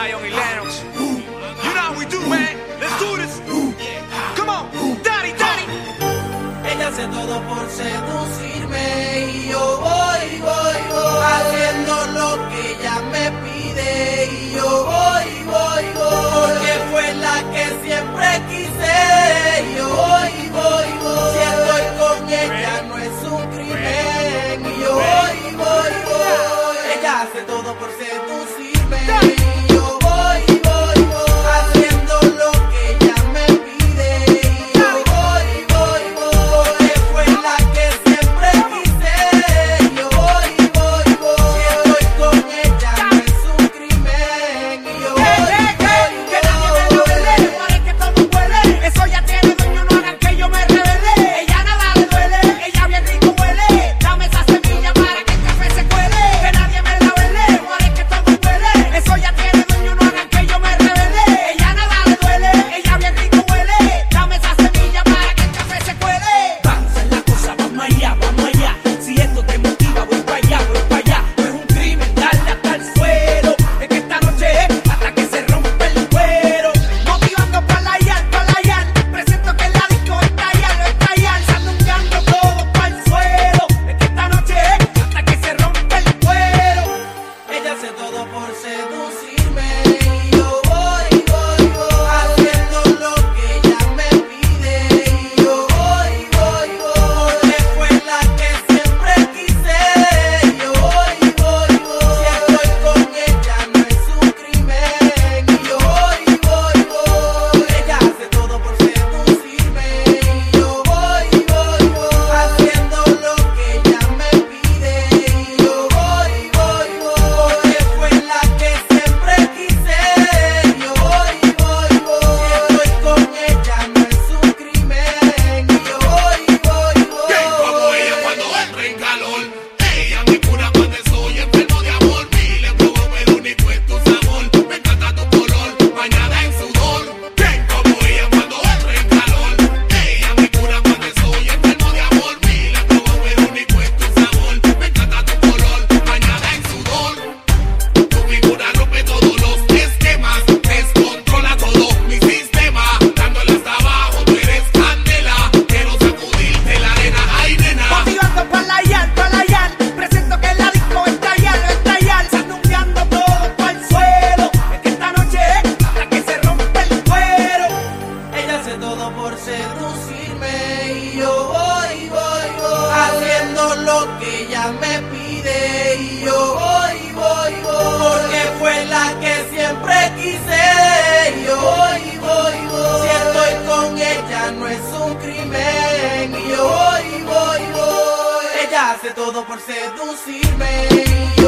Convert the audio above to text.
sayong 11. manos y yo voy, voy, voy, haciendo lo que ella me pide y yo voy, voy, voy, porque fue la que siempre quise y yo voy, voy, voy, si estoy con ella no es un crimen y yo voy, voy, voy, ella hace todo por seducirme.